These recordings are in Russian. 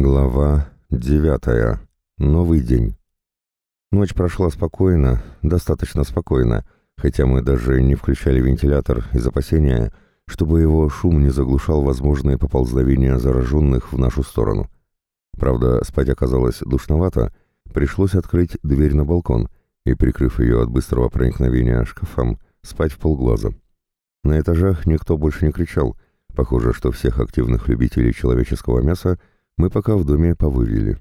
Глава девятая. Новый день. Ночь прошла спокойно, достаточно спокойно, хотя мы даже не включали вентилятор из опасения, чтобы его шум не заглушал возможные поползновения зараженных в нашу сторону. Правда, спать оказалось душновато, пришлось открыть дверь на балкон и, прикрыв ее от быстрого проникновения шкафом, спать в полглаза. На этажах никто больше не кричал, похоже, что всех активных любителей человеческого мяса – мы пока в доме повывели.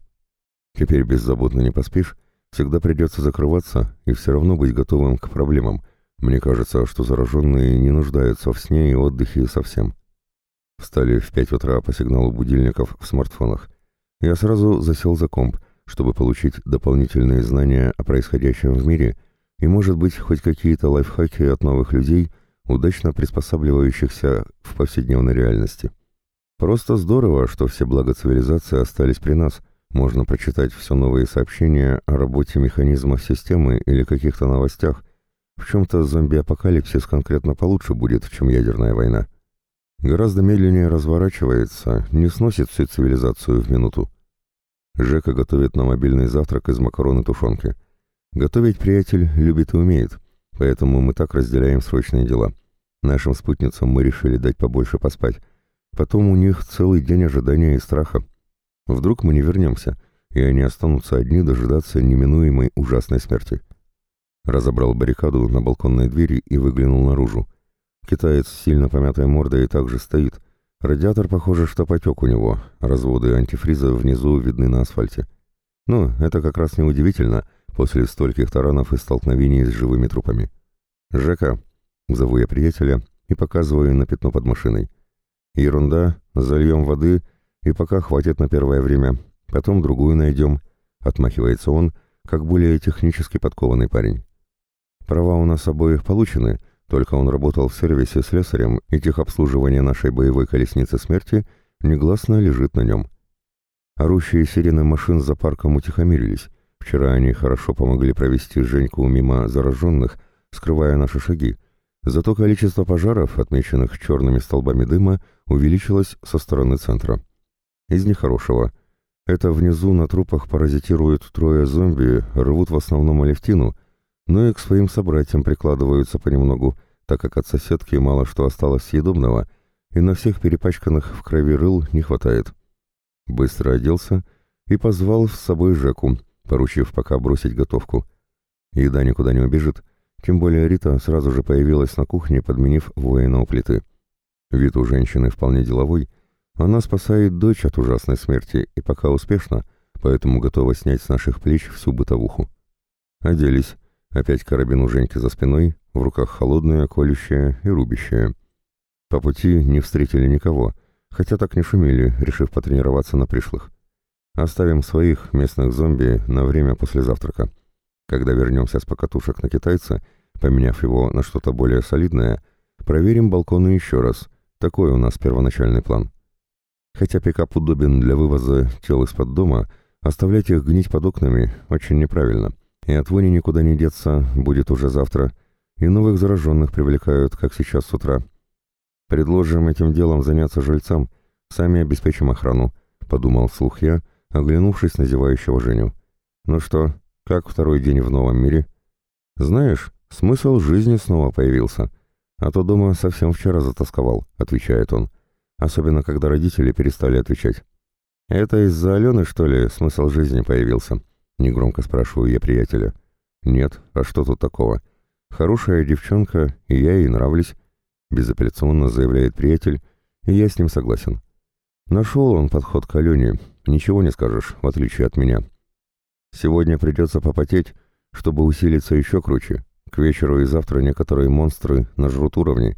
Теперь беззаботно не поспишь, всегда придется закрываться и все равно быть готовым к проблемам. Мне кажется, что зараженные не нуждаются в сне и отдыхе совсем. Встали в пять утра по сигналу будильников в смартфонах. Я сразу засел за комп, чтобы получить дополнительные знания о происходящем в мире и, может быть, хоть какие-то лайфхаки от новых людей, удачно приспосабливающихся в повседневной реальности. Просто здорово, что все блага цивилизации остались при нас. Можно прочитать все новые сообщения о работе механизмов системы или каких-то новостях. В чем-то зомби-апокалипсис конкретно получше будет, чем ядерная война. Гораздо медленнее разворачивается, не сносит всю цивилизацию в минуту. Жека готовит на мобильный завтрак из макарон и тушенки. Готовить приятель любит и умеет, поэтому мы так разделяем срочные дела. Нашим спутницам мы решили дать побольше поспать, Потом у них целый день ожидания и страха. Вдруг мы не вернемся, и они останутся одни дожидаться неминуемой ужасной смерти. Разобрал баррикаду на балконной двери и выглянул наружу. Китаец с сильно помятой мордой также стоит. Радиатор, похоже, что потек у него, разводы антифриза внизу видны на асфальте. Но это как раз неудивительно после стольких таранов и столкновений с живыми трупами. «Жека», — зову я приятеля и показываю на пятно под машиной. «Ерунда, зальем воды, и пока хватит на первое время. Потом другую найдем», — отмахивается он, как более технически подкованный парень. «Права у нас обоих получены, только он работал в сервисе с слесарем, и техобслуживание нашей боевой колесницы смерти негласно лежит на нем». Орущие сирены машин за парком утихомирились. Вчера они хорошо помогли провести Женьку мимо зараженных, скрывая наши шаги, Зато количество пожаров, отмеченных черными столбами дыма, увеличилось со стороны центра. Из нехорошего. Это внизу на трупах паразитируют трое зомби, рвут в основном Алевтину, но и к своим собратьям прикладываются понемногу, так как от соседки мало что осталось съедобного, и на всех перепачканных в крови рыл не хватает. Быстро оделся и позвал с собой Жеку, поручив пока бросить готовку. Еда никуда не убежит, тем более Рита сразу же появилась на кухне, подменив воина у плиты. Вид у женщины вполне деловой. Она спасает дочь от ужасной смерти и пока успешно, поэтому готова снять с наших плеч всю бытовуху. Оделись. Опять карабин у Женьки за спиной, в руках холодная, колющая и рубящая. По пути не встретили никого, хотя так не шумели, решив потренироваться на пришлых. Оставим своих местных зомби на время после завтрака. Когда вернемся с покатушек на китайца, поменяв его на что-то более солидное, проверим балконы еще раз. Такой у нас первоначальный план. Хотя пикап удобен для вывоза тел из-под дома, оставлять их гнить под окнами очень неправильно. И от вони никуда не деться, будет уже завтра. И новых зараженных привлекают, как сейчас с утра. Предложим этим делом заняться жильцам, сами обеспечим охрану, подумал вслух я, оглянувшись на зевающего Женю. Ну что, как второй день в новом мире? Знаешь, смысл жизни снова появился. А то дома совсем вчера затасковал, отвечает он. Особенно, когда родители перестали отвечать. Это из-за Алены, что ли, смысл жизни появился? Негромко спрашиваю я приятеля. Нет, а что тут такого? Хорошая девчонка, и я ей нравлюсь. Безапелляционно заявляет приятель, и я с ним согласен. Нашел он подход к Алене, ничего не скажешь, в отличие от меня. Сегодня придется попотеть, чтобы усилиться еще круче. К вечеру и завтра некоторые монстры нажрут уровни,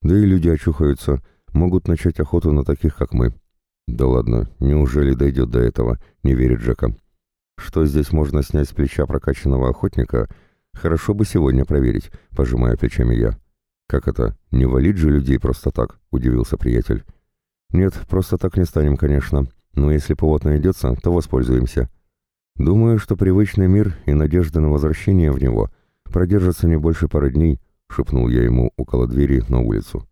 да и люди очухаются, могут начать охоту на таких, как мы. Да ладно, неужели дойдет до этого, не верит Джека. Что здесь можно снять с плеча прокачанного охотника, хорошо бы сегодня проверить, пожимая плечами я. Как это, не валить же людей просто так, удивился приятель. Нет, просто так не станем, конечно, но если повод найдется, то воспользуемся. Думаю, что привычный мир и надежда на возвращение в него продержатся не больше пары дней, шепнул я ему около двери на улицу.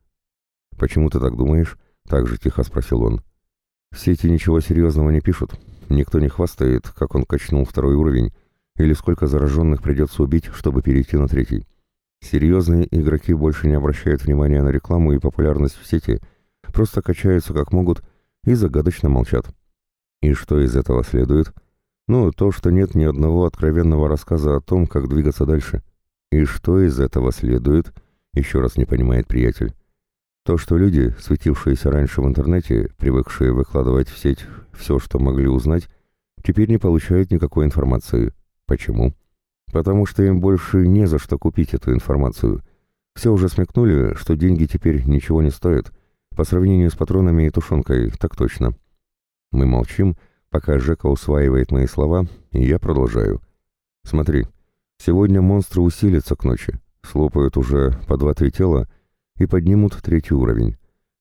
Почему ты так думаешь? Так же тихо спросил он. В сети ничего серьезного не пишут. Никто не хвастает, как он качнул второй уровень, или сколько зараженных придется убить, чтобы перейти на третий. Серьезные игроки больше не обращают внимания на рекламу и популярность в сети, просто качаются как могут и загадочно молчат. И что из этого следует? Ну, то, что нет ни одного откровенного рассказа о том, как двигаться дальше. И что из этого следует? Еще раз не понимает приятель. То, что люди, светившиеся раньше в интернете, привыкшие выкладывать в сеть все, что могли узнать, теперь не получают никакой информации. Почему? Потому что им больше не за что купить эту информацию. Все уже смекнули, что деньги теперь ничего не стоят. По сравнению с патронами и тушенкой, так точно. Мы молчим, пока Жека усваивает мои слова, я продолжаю. Смотри, сегодня монстры усилятся к ночи, слопают уже по два-три тела и поднимут третий уровень.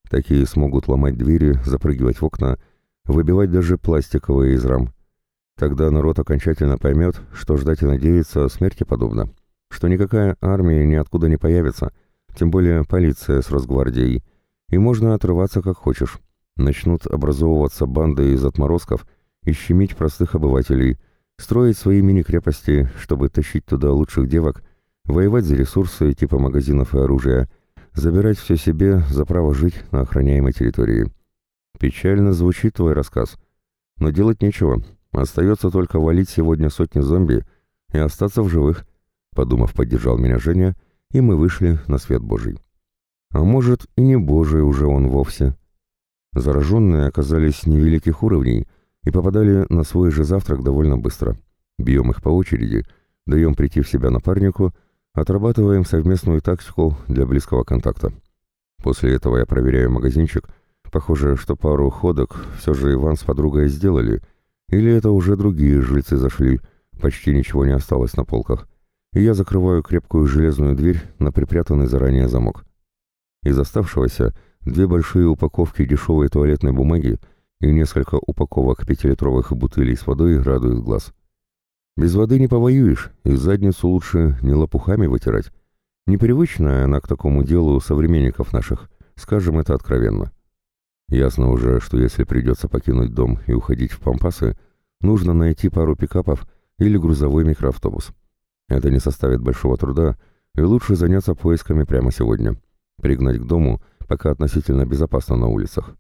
Такие смогут ломать двери, запрыгивать в окна, выбивать даже пластиковые из рам. Тогда народ окончательно поймет, что ждать и надеяться смерти подобно, что никакая армия ниоткуда не появится, тем более полиция с Росгвардией, и можно отрываться как хочешь. Начнут образовываться банды из отморозков и щемить простых обывателей, строить свои мини-крепости, чтобы тащить туда лучших девок, воевать за ресурсы типа магазинов и оружия, забирать все себе за право жить на охраняемой территории. Печально звучит твой рассказ, но делать нечего, Остается только валить сегодня сотни зомби и остаться в живых, подумав, поддержал меня Женя, и мы вышли на свет Божий. А может, и не Божий уже он вовсе. Зараженные оказались невеликих уровней и попадали на свой же завтрак довольно быстро. Бьем их по очереди, даем прийти в себя напарнику, отрабатываем совместную тактику для близкого контакта. После этого я проверяю магазинчик. Похоже, что пару ходок все же Иван с подругой сделали — или это уже другие жильцы зашли, почти ничего не осталось на полках. И я закрываю крепкую железную дверь на припрятанный заранее замок. Из оставшегося две большие упаковки дешевой туалетной бумаги и несколько упаковок пятилитровых бутылей с водой радуют глаз. Без воды не повоюешь, и задницу лучше не лопухами вытирать. Непривычная она к такому делу современников наших, скажем это откровенно. Ясно уже, что если придется покинуть дом и уходить в Пампасы, нужно найти пару пикапов или грузовой микроавтобус. Это не составит большого труда, и лучше заняться поисками прямо сегодня. Пригнать к дому, пока относительно безопасно на улицах.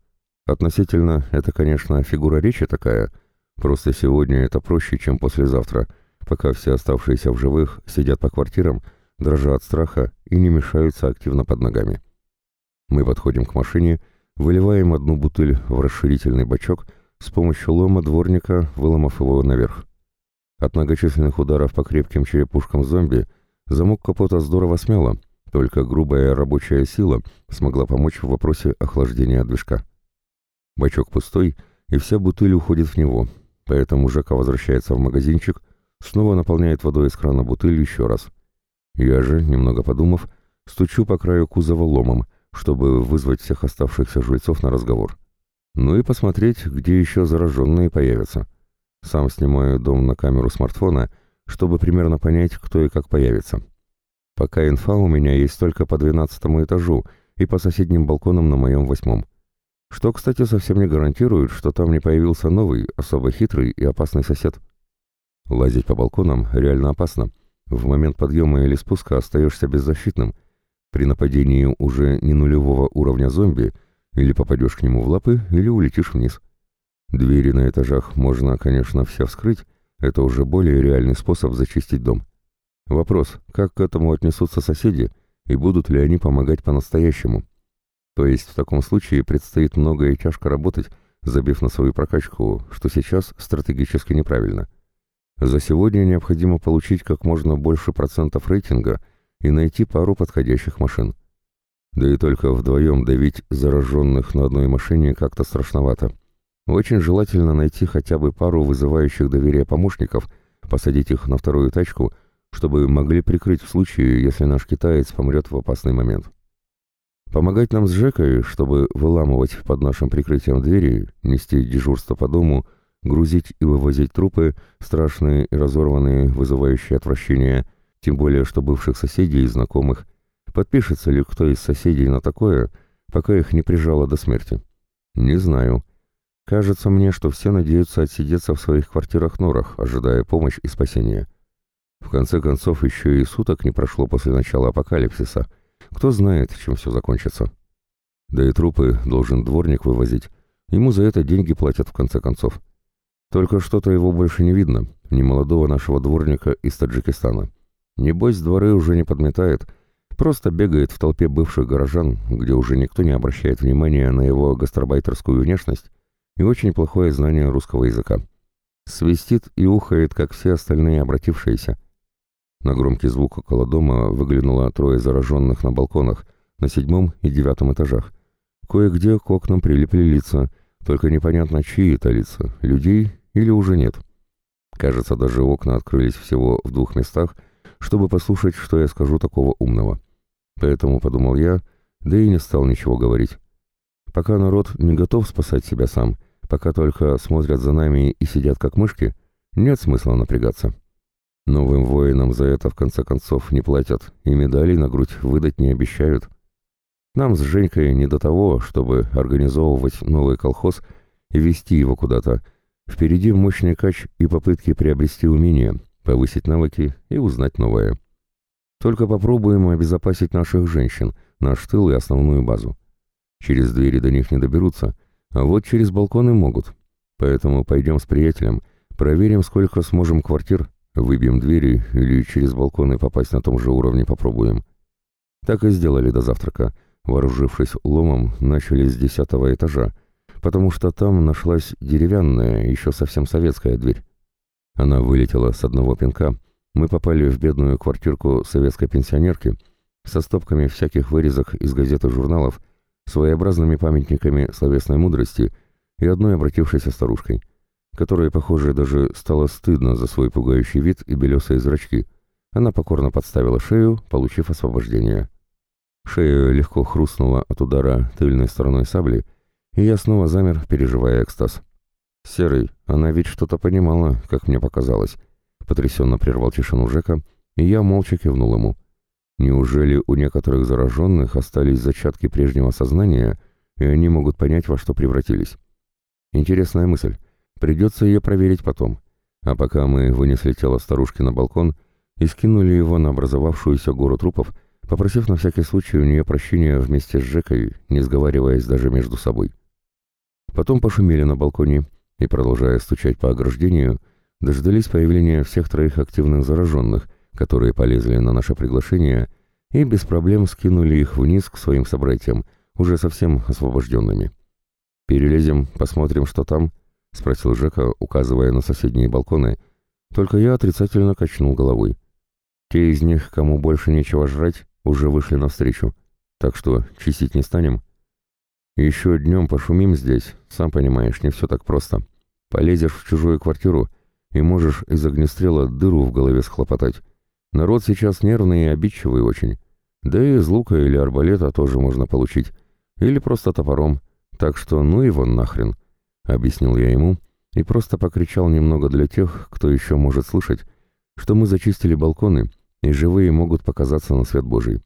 Относительно — это, конечно, фигура речи такая, просто сегодня это проще, чем послезавтра, пока все оставшиеся в живых сидят по квартирам, дрожа от страха и не мешаются активно под ногами. Мы подходим к машине — Выливаем одну бутыль в расширительный бачок с помощью лома дворника, выломав его наверх. От многочисленных ударов по крепким черепушкам зомби замок капота здорово смело, только грубая рабочая сила смогла помочь в вопросе охлаждения движка. Бачок пустой, и вся бутыль уходит в него, поэтому Жека возвращается в магазинчик, снова наполняет водой из крана бутыль еще раз. Я же, немного подумав, стучу по краю кузова ломом, чтобы вызвать всех оставшихся жильцов на разговор. Ну и посмотреть, где еще зараженные появятся. Сам снимаю дом на камеру смартфона, чтобы примерно понять, кто и как появится. Пока инфа у меня есть только по двенадцатому этажу и по соседним балконам на моем восьмом. Что, кстати, совсем не гарантирует, что там не появился новый, особо хитрый и опасный сосед. Лазить по балконам реально опасно. В момент подъема или спуска остаешься беззащитным – при нападении уже не нулевого уровня зомби или попадешь к нему в лапы, или улетишь вниз. Двери на этажах можно, конечно, все вскрыть, это уже более реальный способ зачистить дом. Вопрос, как к этому отнесутся соседи, и будут ли они помогать по-настоящему? То есть в таком случае предстоит много и тяжко работать, забив на свою прокачку, что сейчас стратегически неправильно. За сегодня необходимо получить как можно больше процентов рейтинга – и найти пару подходящих машин. Да и только вдвоем давить зараженных на одной машине как-то страшновато. Очень желательно найти хотя бы пару вызывающих доверие помощников, посадить их на вторую тачку, чтобы могли прикрыть в случае, если наш китаец помрет в опасный момент. Помогать нам с Жекой, чтобы выламывать под нашим прикрытием двери, нести дежурство по дому, грузить и вывозить трупы, страшные и разорванные, вызывающие отвращение – тем более, что бывших соседей и знакомых. Подпишется ли кто из соседей на такое, пока их не прижало до смерти? Не знаю. Кажется мне, что все надеются отсидеться в своих квартирах-норах, ожидая помощи и спасения. В конце концов, еще и суток не прошло после начала апокалипсиса. Кто знает, чем все закончится. Да и трупы должен дворник вывозить. Ему за это деньги платят в конце концов. Только что-то его больше не видно, ни молодого нашего дворника из Таджикистана. Небось, дворы уже не подметает, просто бегает в толпе бывших горожан, где уже никто не обращает внимания на его гастарбайтерскую внешность и очень плохое знание русского языка. Свистит и ухает, как все остальные обратившиеся. На громкий звук около дома выглянуло трое зараженных на балконах, на седьмом и девятом этажах. Кое-где к окнам прилипли лица, только непонятно, чьи это лица, людей или уже нет. Кажется, даже окна открылись всего в двух местах, чтобы послушать, что я скажу такого умного. Поэтому подумал я, да и не стал ничего говорить. Пока народ не готов спасать себя сам, пока только смотрят за нами и сидят как мышки, нет смысла напрягаться. Новым воинам за это в конце концов не платят, и медалей на грудь выдать не обещают. Нам с Женькой не до того, чтобы организовывать новый колхоз и вести его куда-то. Впереди мощный кач и попытки приобрести умения, повысить навыки и узнать новое. Только попробуем обезопасить наших женщин, наш тыл и основную базу. Через двери до них не доберутся, а вот через балконы могут. Поэтому пойдем с приятелем, проверим, сколько сможем квартир, выбьем двери или через балконы попасть на том же уровне попробуем. Так и сделали до завтрака — Вооружившись ломом, начали с десятого этажа, потому что там нашлась деревянная, еще совсем советская дверь. Она вылетела с одного пинка. Мы попали в бедную квартирку советской пенсионерки со стопками всяких вырезок из газет и журналов, своеобразными памятниками словесной мудрости и одной обратившейся старушкой, которой, похоже, даже стало стыдно за свой пугающий вид и белесые зрачки. Она покорно подставила шею, получив освобождение. Шея легко хрустнула от удара тыльной стороной сабли, и я снова замер, переживая экстаз. «Серый, она ведь что-то понимала, как мне показалось», — потрясенно прервал тишину Жека, и я молча кивнул ему. «Неужели у некоторых зараженных остались зачатки прежнего сознания, и они могут понять, во что превратились?» Интересная мысль. Придется ее проверить потом. А пока мы вынесли тело старушки на балкон и скинули его на образовавшуюся гору трупов, попросив на всякий случай у нее прощения вместе с Жекой, не сговариваясь даже между собой. Потом пошумели на балконе и, продолжая стучать по ограждению, дождались появления всех троих активных зараженных, которые полезли на наше приглашение и без проблем скинули их вниз к своим собратьям, уже совсем освобожденными. «Перелезем, посмотрим, что там?» — спросил Жека, указывая на соседние балконы, только я отрицательно качнул головой. Те из них, кому больше нечего жрать, уже вышли навстречу. Так что, чистить не станем? Еще днем пошумим здесь, сам понимаешь, не все так просто. Полезешь в чужую квартиру и можешь из огнестрела дыру в голове схлопотать. Народ сейчас нервный и обидчивый очень. Да и из лука или арбалета тоже можно получить. Или просто топором. Так что ну его нахрен, — объяснил я ему и просто покричал немного для тех, кто еще может слышать, что мы зачистили балконы и живые могут показаться на свет Божий.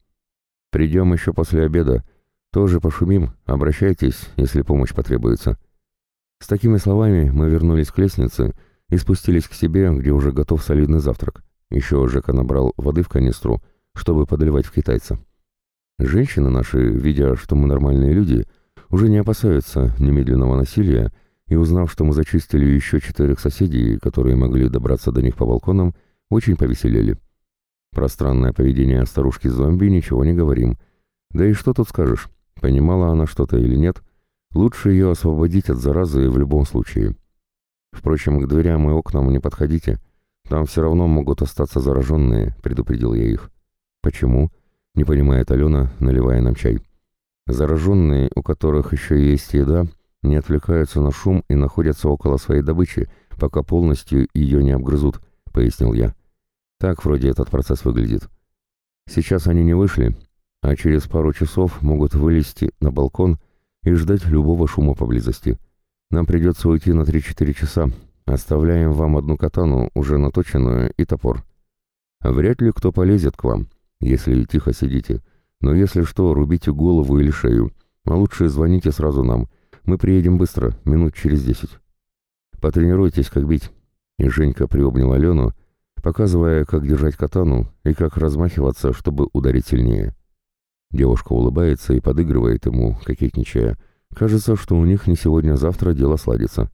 Придем еще после обеда, тоже пошумим, обращайтесь, если помощь потребуется. С такими словами мы вернулись к лестнице и спустились к себе, где уже готов солидный завтрак. Еще Жека набрал воды в канистру, чтобы подливать в китайца. Женщины наши, видя, что мы нормальные люди, уже не опасаются немедленного насилия, и узнав, что мы зачистили еще четырех соседей, которые могли добраться до них по балконам, очень повеселели. Про странное поведение старушки-зомби ничего не говорим. Да и что тут скажешь, понимала она что-то или нет, лучше ее освободить от заразы в любом случае. Впрочем, к дверям и окнам не подходите, там все равно могут остаться зараженные, предупредил я их. Почему? Не понимает Алена, наливая нам чай. Зараженные, у которых еще есть еда, не отвлекаются на шум и находятся около своей добычи, пока полностью ее не обгрызут, пояснил я. Так вроде этот процесс выглядит. Сейчас они не вышли, а через пару часов могут вылезти на балкон и ждать любого шума поблизости. Нам придется уйти на 3-4 часа. Оставляем вам одну катану, уже наточенную, и топор. Вряд ли кто полезет к вам, если тихо сидите. Но если что, рубите голову или шею. А лучше звоните сразу нам. Мы приедем быстро, минут через десять. Потренируйтесь, как бить». И Женька приобнял Алену, показывая, как держать катану и как размахиваться, чтобы ударить сильнее. Девушка улыбается и подыгрывает ему, кокетничая. Кажется, что у них не сегодня-завтра дело сладится.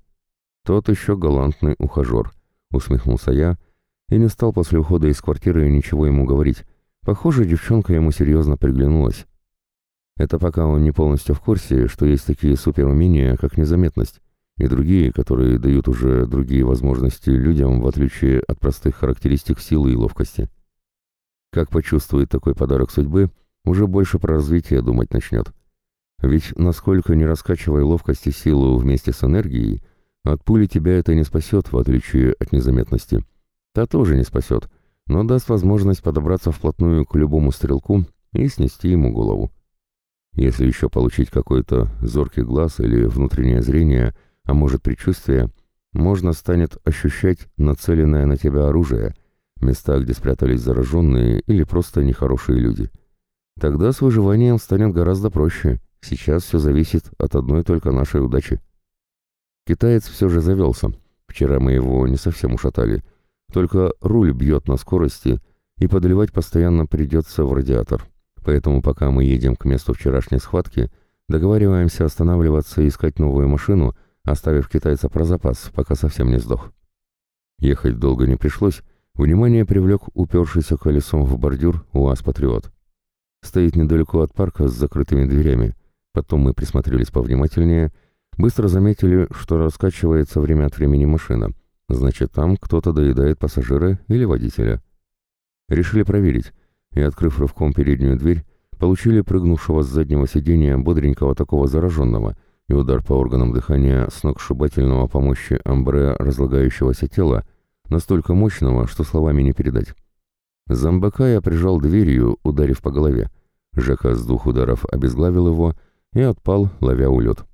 Тот еще галантный ухажер, усмехнулся я, и не стал после ухода из квартиры ничего ему говорить. Похоже, девчонка ему серьезно приглянулась. Это пока он не полностью в курсе, что есть такие суперумения, как незаметность, и другие, которые дают уже другие возможности людям, в отличие от простых характеристик силы и ловкости. Как почувствует такой подарок судьбы, уже больше про развитие думать начнет. Ведь насколько не раскачивая ловкость и силу вместе с энергией, от пули тебя это не спасет, в отличие от незаметности. Та тоже не спасет, но даст возможность подобраться вплотную к любому стрелку и снести ему голову. Если еще получить какой-то зоркий глаз или внутреннее зрение, а может предчувствие, можно станет ощущать нацеленное на тебя оружие, места, где спрятались зараженные или просто нехорошие люди. Тогда с выживанием станет гораздо проще. Сейчас все зависит от одной только нашей удачи. Китаец все же завелся. Вчера мы его не совсем ушатали. Только руль бьет на скорости, и подливать постоянно придется в радиатор. Поэтому пока мы едем к месту вчерашней схватки, договариваемся останавливаться и искать новую машину, оставив китайца про запас, пока совсем не сдох. Ехать долго не пришлось. Внимание привлек упершийся колесом в бордюр УАЗ-патриот. Стоит недалеко от парка с закрытыми дверями. Потом мы присмотрелись повнимательнее, быстро заметили, что раскачивается время от времени машина. Значит, там кто-то доедает пассажира или водителя. Решили проверить, и, открыв рывком переднюю дверь, получили прыгнувшего с заднего сиденья бодренького такого зараженного и удар по органам дыхания сногсшибательного по мощи амбре разлагающегося тела, настолько мощного, что словами не передать. Зомбака я прижал дверью, ударив по голове. Жека с двух ударов обезглавил его и отпал, ловя улет.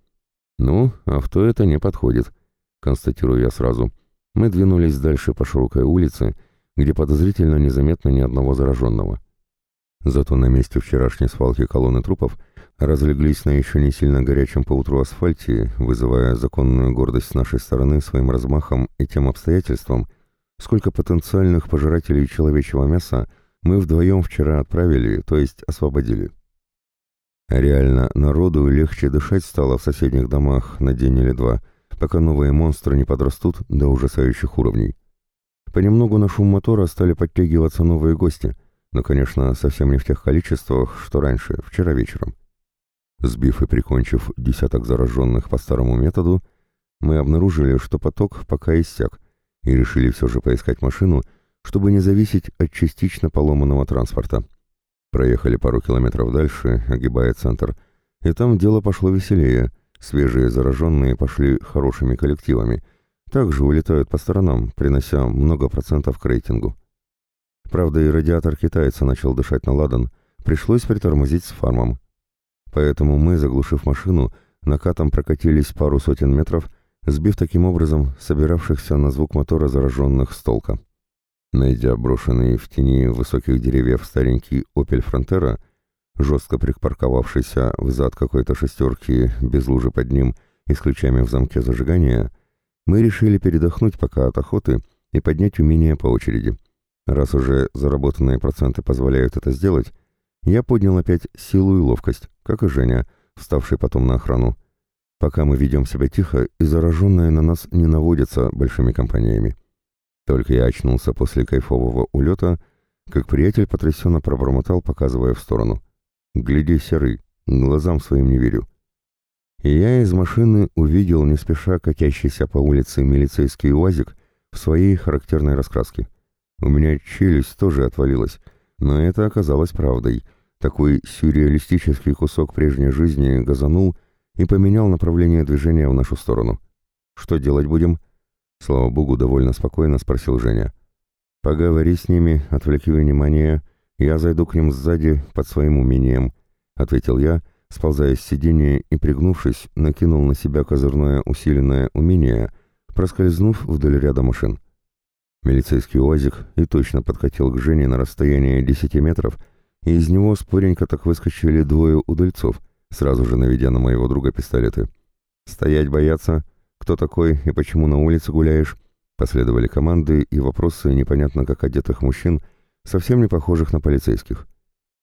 «Ну, авто это не подходит», — констатирую я сразу. Мы двинулись дальше по широкой улице, где подозрительно незаметно ни одного зараженного. Зато на месте вчерашней свалки колонны трупов разлеглись на еще не сильно горячем поутру асфальте, вызывая законную гордость с нашей стороны своим размахом и тем обстоятельством, сколько потенциальных пожирателей человечьего мяса мы вдвоем вчера отправили, то есть освободили. Реально, народу легче дышать стало в соседних домах на день или два, пока новые монстры не подрастут до ужасающих уровней. Понемногу на шум мотора стали подтягиваться новые гости, но, конечно, совсем не в тех количествах, что раньше, вчера вечером. Сбив и прикончив десяток зараженных по старому методу, мы обнаружили, что поток пока иссяк, и решили все же поискать машину, чтобы не зависеть от частично поломанного транспорта. Проехали пару километров дальше, огибая центр, и там дело пошло веселее, свежие зараженные пошли хорошими коллективами, также улетают по сторонам, принося много процентов к рейтингу. Правда, и радиатор китайца начал дышать на ладан, пришлось притормозить с фармом. Поэтому мы, заглушив машину, накатом прокатились пару сотен метров, сбив таким образом собиравшихся на звук мотора зараженных с толка. Найдя брошенный в тени высоких деревьев старенький «Опель Фронтера», жестко припарковавшийся в зад какой-то шестерки без лужи под ним и с ключами в замке зажигания, мы решили передохнуть пока от охоты и поднять умения по очереди. Раз уже заработанные проценты позволяют это сделать, я поднял опять силу и ловкость, как и Женя, вставший потом на охрану. Пока мы ведем себя тихо, и зараженные на нас не наводятся большими компаниями. Только я очнулся после кайфового улета, как приятель потрясенно пробормотал, показывая в сторону. «Гляди, серый, глазам своим не верю». И я из машины увидел не спеша катящийся по улице милицейский УАЗик в своей характерной раскраске. У меня челюсть тоже отвалилась, но это оказалось правдой. Такой сюрреалистический кусок прежней жизни газанул и поменял направление движения в нашу сторону. «Что делать будем?» Слава богу, довольно спокойно спросил Женя. «Поговори с ними, отвлеки внимание. Я зайду к ним сзади под своим умением», — ответил я, сползая с сиденья и, пригнувшись, накинул на себя козырное усиленное умение, проскользнув вдоль ряда машин. Милицейский УАЗик и точно подкатил к Жене на расстояние 10 метров, и из него споренько так выскочили двое удальцов, сразу же наведя на моего друга пистолеты. «Стоять бояться? Кто такой и почему на улице гуляешь?» Последовали команды и вопросы непонятно как одетых мужчин, совсем не похожих на полицейских.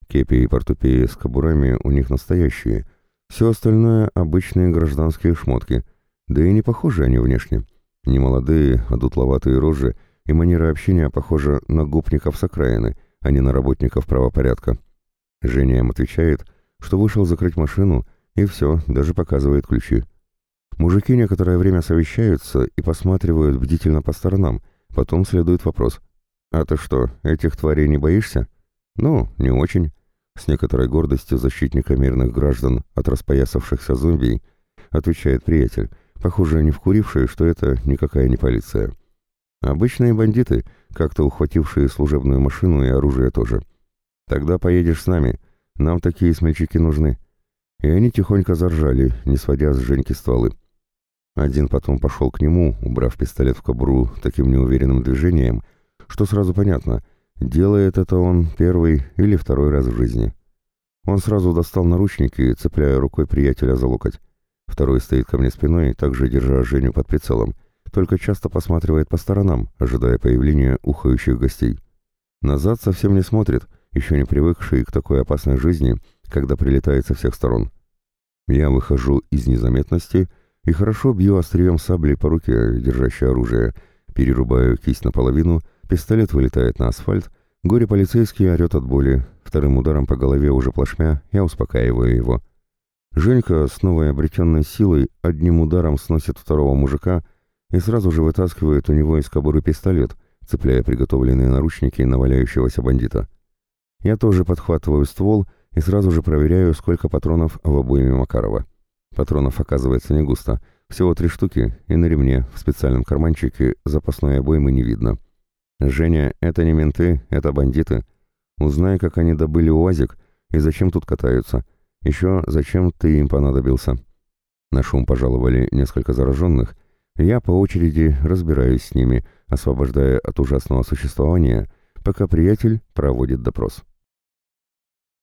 Кепи и портупеи с кобурами у них настоящие. Все остальное — обычные гражданские шмотки, да и не похожи они внешне. Немолодые, а дутловатые рожи и манера общения похожа на гопников с окраины, а не на работников правопорядка. Женя им отвечает, что вышел закрыть машину, и все, даже показывает ключи. Мужики некоторое время совещаются и посматривают бдительно по сторонам, потом следует вопрос. «А ты что, этих тварей не боишься?» «Ну, не очень». С некоторой гордостью защитника мирных граждан от распоясавшихся зомби отвечает приятель, похоже, не вкуривший, что это никакая не полиция. Обычные бандиты, как-то ухватившие служебную машину и оружие тоже. Тогда поедешь с нами, нам такие смельчаки нужны. И они тихонько заржали, не сводя с Женьки стволы. Один потом пошел к нему, убрав пистолет в кобуру таким неуверенным движением, что сразу понятно, делает это он первый или второй раз в жизни. Он сразу достал наручники, цепляя рукой приятеля за локоть. Второй стоит ко мне спиной, также держа Женю под прицелом, только часто посматривает по сторонам, ожидая появления ухающих гостей. Назад совсем не смотрит, еще не привыкший к такой опасной жизни, когда прилетает со всех сторон. Я выхожу из незаметности и хорошо бью острием сабли по руке, держащей оружие, перерубаю кисть наполовину, пистолет вылетает на асфальт, горе-полицейский орет от боли, вторым ударом по голове уже плашмя, я успокаиваю его. Женька с новой обретенной силой одним ударом сносит второго мужика и сразу же вытаскивает у него из кобуры пистолет, цепляя приготовленные наручники на валяющегося бандита. Я тоже подхватываю ствол и сразу же проверяю, сколько патронов в обойме Макарова. Патронов оказывается не густо, всего три штуки, и на ремне, в специальном карманчике, запасной обоймы не видно. «Женя, это не менты, это бандиты. Узнай, как они добыли УАЗик и зачем тут катаются. Еще зачем ты им понадобился?» На шум пожаловали несколько зараженных. Я по очереди разбираюсь с ними, освобождая от ужасного существования, пока приятель проводит допрос.